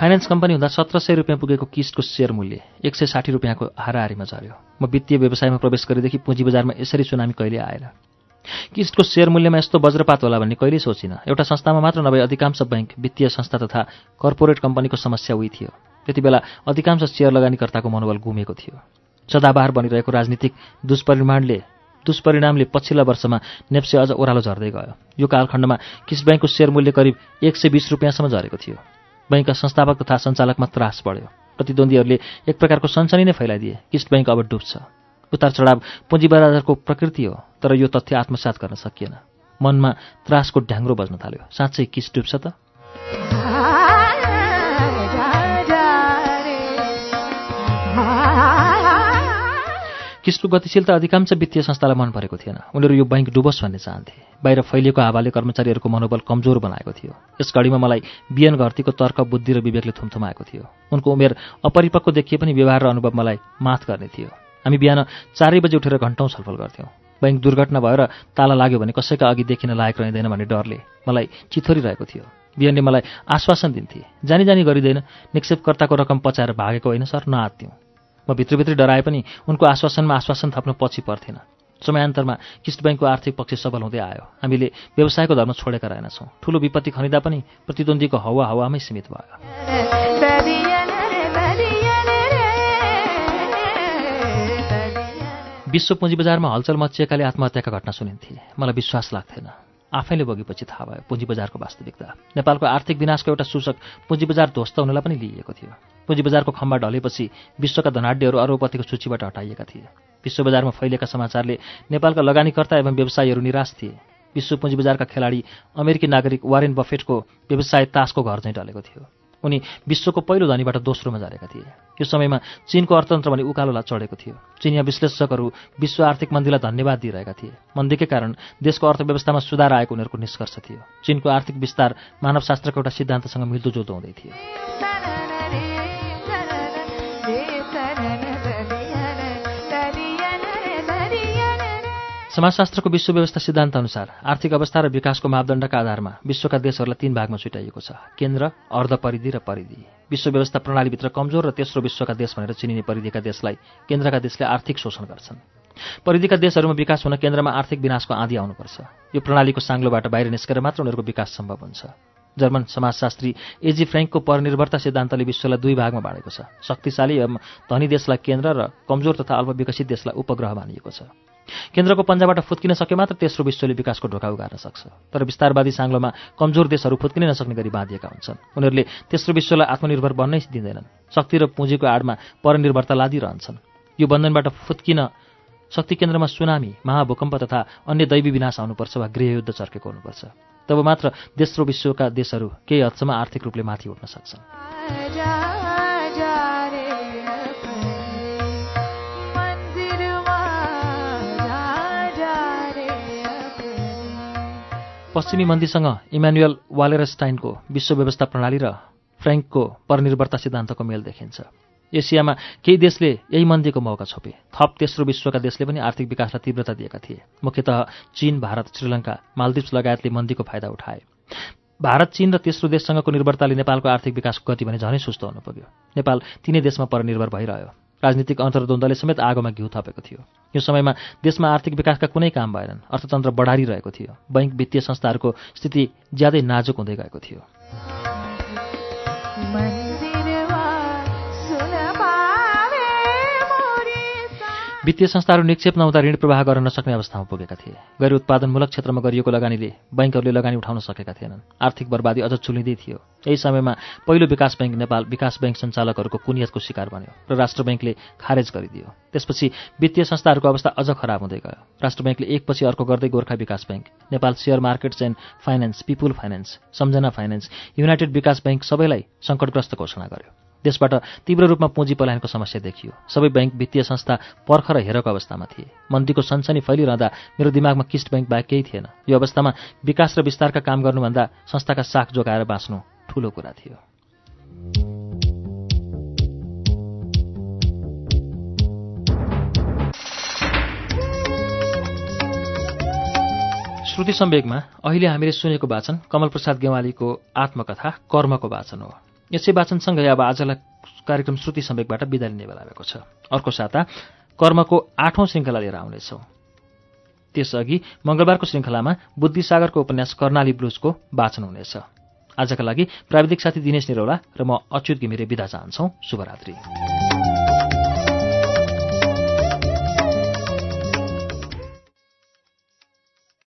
फाइनेन्स कम्पनी हुँदा सत्र सय रुपियाँ पुगेको किस्टको सेयर मूल्य एक सय साठी रुपियाँको हाराहारीमा झऱ्यो। म वित्तीय व्यवसायमा प्रवेश गरेदेखि पुँजी बजारमा यसरी सुनामी कहिले आएन। किस्टको सेयर मूल्यमा यस्तो वज्रपात होला भन्ने कहिल्यै सोचिनँ। एउटा संस्थामा मात्र नभए अधिकांश बैङ्क वित्तीय संस्था तथा कर्पोरेट कम्पनीको समस्या उही थियो। त्यति बेला अधिकांश सेयर लगानीकर्ताको मनोबल गुमेको थियो। सदाबहार बनिरहेको राजनीतिक दुष्परिमाणले दुष्परिणामले पछिल्ला वर्षमा नेप्से अझ ओह्रालो झर्दै गयो। यो कालखण्डमा किस ब्याङ्कको सेयर मूल्य करिब एक सय बिस रुपियाँसम्म झरेको थियो। बैङ्कका संस्थापक तथा सञ्चालकमा त्रास बढ्यो। प्रतिद्वन्दीहरूले एक प्रकारको सनसनी नै फैलाइदिए। किस्ट बैङ्क अब डुब्छ। उतार चढाव पुँजी प्रकृति हो तर यो तथ्य आत्मसात गर्न सकिएन। मनमा त्रासको ढ्याङ्ग्रो बज्न थाल्यो। साँच्चै किस डुब्छ त? किस्टको गतिशीलता अधिकांश वित्तीय संस्थालाई मन परेको थिएन। उनीहरू यो बैङ्क डुबोस् भन्ने चाहन्थे। बाहिर फैलिएको हावाले कर्मचारीहरूको मनोबल कमजोर बनाएको थियो। यस घडीमा मलाई बिएन घरतीको तर्क बुद्धि र विवेकले थुम्थुमाएको थियो। उनको उमेर अपरिपक्व देखिए पनि व्यवहार र अनुभव मलाई माथ गर्ने थियो। हामी बिहान चारै बजी उठेर घन्टौँ छलफल गर्थ्यौँ। बैङ्क दुर्घटना भएर ताला लाग्यो भने कसैका अघि देखिन लायक रहँदैन भन्ने डरले मलाई चिथोरिरहेको थियो। बिहानले मलाई आश्वासन दिन्थे जानी जानी गरिँदैन। निक्षेपकर्ताको रकम पचाएर भागेको होइन सर नआत्थ्यौँ म भित्रभित्रै डराए पनि उनको आश्वासनमा आश्वासन थप्न पछि पर्थेन। समयान्तरमा किस्ट ब्याङ्कको आर्थिक पक्ष सफल हुँदै आयो। हामीले व्यवसायको धर्म छोडेका रहेनछौँ। ठुलो विपत्ति खनिँदा पनि प्रतिद्वन्दीको हावा हावामै सीमित भयो। विश्व पुँजी बजारमा हलचल मचिएकाले आत्महत्याका घटना सुनिन्थे। मलाई विश्वास लाग्थेन। आफैले बगेपछि थाहा भयो पुँजी बजारको वास्तविकता। नेपालको आर्थिक विनाशको एउटा सूचक पुँजी बजार ध्वस्त हुनलाई पनि लिइएको थियो। पुँजी बजारको खम्बा ढलेपछि विश्वका धनाड्यहरू अरबपतिको सूचीबाट हटाइएका थिए। विश्व बजारमा फैलिएका समाचारले नेपालका लगानीकर्ता एवं व्यवसायीहरू निराश थिए। विश्व पुँजी बजारका खेलाडी अमेरिकी नागरिक वारेन बफेटको व्यवसाय तासको घर चाहिँ ढलेको थियो। उनी विश्वको पहिलो धनीबाट दोस्रोमा झारेका थिए। यो समयमा चीनको अर्थतन्त्र भने उकालोलाई चढेको थियो। चिनिया विश्लेषकहरू विश्व आर्थिक मन्दीलाई धन्यवाद दिइरहेका थिए। मन्दीकै कारण देशको अर्थव्यवस्थामा सुधार आएको उनीहरूको निष्कर्ष थियो। चीनको आर्थिक विस्तार मानवशास्त्रको एउटा सिद्धान्तसँग मिल्दोजुल्दो हुँदै थियो। समाजशास्त्रको विश्व व्यवस्था सिद्धान्त अनुसार आर्थिक अवस्था र विकासको मापदण्डका आधारमा विश्वका देशहरूलाई तीन भागमा छुट्याइएको छ। केन्द्र अर्ध परिधि र परिधि। विश्व व्यवस्था प्रणालीभित्र कमजोर र तेस्रो विश्वका देश भनेर चिनिने परिधिका देशलाई केन्द्रका देशले आर्थिक शोषण गर्छन्। परिधिका देशहरूमा विकास हुन केन्द्रमा आर्थिक विनाशको आँधी आउनुपर्छ। यो प्रणालीको साङ्लोबाट बाहिर निस्केर मात्र उनीहरूको विकास सम्भव हुन्छ। जर्मन समाजशास्त्री एजी फ्रेङ्कको परनिर्भरता सिद्धान्तले विश्वलाई दुई भागमा बाँडेको छ। शक्तिशाली एवं धनी देशलाई केन्द्र र कमजोर तथा अल्पविकसित देशलाई उपग्रह मानिएको छ। केन्द्रको पन्जाबाट फुत्किन सके मात्र तेस्रो विश्वले विकासको ढोका उगार्न सक्छ। तर विस्तारवादी साङ्लोमा कमजोर देशहरू फुत्किनै नसक्ने गरी बाँधिएका हुन्छन्। उनीहरूले तेस्रो विश्वलाई आत्मनिर्भर बन्नै दिँदैनन्। शक्ति र पुँजीको आडमा परनिर्भरता लादिरहन्छन्। यो बन्धनबाट फुत्किन शक्ति केन्द्रमा सुनामी महाभूकम्प तथा अन्य दैवी विनाश आउनुपर्छ वा गृहयुद्ध चर्केको हुनुपर्छ। तब मात्र तेस्रो विश्वका देशहरू केही हदसम्म आर्थिक रूपले माथि उठ्न सक्छन्। पश्चिमी मन्दीसँग इमानुएल वालेरस्टाइनको विश्व व्यवस्था प्रणाली र फ्रेङ्कको परनिर्भरता सिद्धान्तको मेल देखिन्छ। एसियामा केही देशले यही मन्दीको मौका छोपे। थप तेस्रो विश्वका देशले पनि आर्थिक विकासलाई तीव्रता दिएका थिए। मुख्यतः चीन भारत श्रीलङ्का मालदिप्स लगायतले मन्दीको फाइदा उठाए। भारत चीन र तेस्रो देशसँगको निर्भरताले नेपालको आर्थिक विकासको गति भने झनै सुस्त हुनु पुग्यो। नेपाल तिनै देशमा परनिर्भर भइरह्यो। राजनीतिक अन्तर्द्वन्द्वले समेत आगोमा घिउ थपेको थियो। यो समयमा देशमा आर्थिक विकासका कुनै काम भएनन्। अर्थतन्त्र बढारिरहेको थियो। बैङ्क वित्तीय संस्थाहरूको स्थिति ज्यादै नाजुक हुँदै गएको थियो। वित्तीय संस्थाहरू निक्षेप नहुँदा ऋण प्रवाह गर्न नसक्ने अवस्थामा पुगेका थिए। गैर उत्पादनमूलक क्षेत्रमा गरिएको लगानीले बैङ्कहरूले लगानी उठाउन सकेका थिएनन्। आर्थिक बर्बादी अझ चुलिँदै थियो। यही समयमा पहिलो विकास बैङ्क नेपाल विकास बैङ्क सञ्चालकहरूको कुनियतको शिकार बन्यो र राष्ट्र बैङ्कले खारेज गरिदियो। त्यसपछि वित्तीय संस्थाहरूको अवस्था अझ खराब हुँदै गयो। राष्ट्र बैङ्कले एकपछि अर्को गर्दै Gorkha Bikas bank Nepal share markets and finance people finance Samjhana finance united Bikas bank सबैलाई सङ्कटग्रस्त घोषणा गर्यो। देशबाट तीव्र रूपमा पुँजी पलायनको समस्या देखियो। सबै ब्याङ्क वित्तीय संस्था पर्ख र हेरको अवस्थामा थिए। मन्दीको सनसनी फैलिरहँदा मेरो दिमागमा किस्ट ब्याङ्क बाहेक केही थिएन। यो अवस्थामा विकास र विस्तारका काम गर्नुभन्दा संस्थाका साख जोगाएर बाँच्नु ठूलो कुरा थियो। श्रुति सम्वेकमा अहिले हामीले सुनेको वाचन कमलप्रसाद गेवालीको आत्मकथा कर्मको वाचन हो। यसै वाचनसँगै अब आजलाई कार्यक्रम श्रुति सम्वेकबाट बिदा लिने बेला भएको छ। अर्को साता कर्मको आठौं श्रृङ्खला लिएर आउनेछौँ। त्यसअघि मङ्गलबारको श्रृङ्खलामा बुद्धिसागरको उपन्यास कर्णाली ब्लुजको वाचन हुनेछ। आजका लागि प्राविधिक साथी दिनेश निरौला र म अच्युत घिमिरे विदा चाहन्छौ। शुभरात्री।